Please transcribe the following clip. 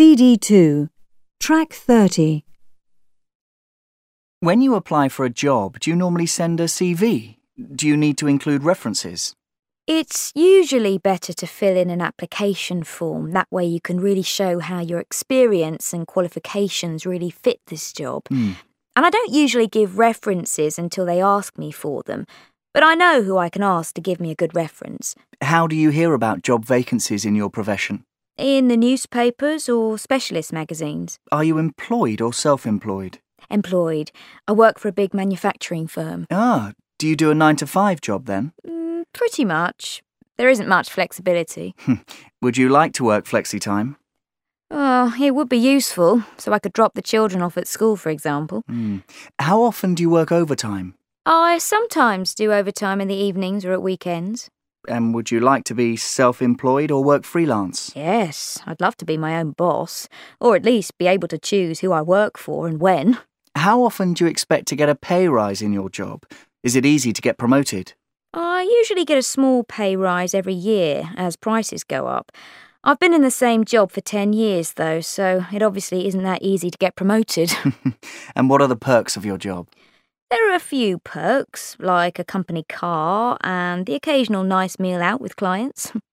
CD2, Track 30. When you apply for a job, do you normally send a CV? Do you need to include references? It's usually better to fill in an application form. That way, you can really show how your experience and qualifications really fit this job. Hmm. And I don't usually give references until they ask me for them, but I know who I can ask to give me a good reference. How do you hear about job vacancies in your profession? In the newspapers or specialist magazines. Are you employed or self employed? Employed. I work for a big manufacturing firm. Ah, do you do a 9 to 5 job then? Mm, pretty much. There isn't much flexibility. Would you like to work flexi time? Oh, it would be useful, so I could drop the children off at school, for example. Hmm. How often do you work overtime? I sometimes do overtime in the evenings or at weekends. And would you like to be self employed or work freelance? Yes, I'd love to be my own boss, or at least be able to choose who I work for and when. How often do you expect to get a pay rise in your job? Is it easy to get promoted? I usually get a small pay rise every year as prices go up. I've been in the same job for 10 years, though, so it obviously isn't that easy to get promoted. and what are the perks of your job? There are a few perks, like a company car and the occasional nice meal out with clients.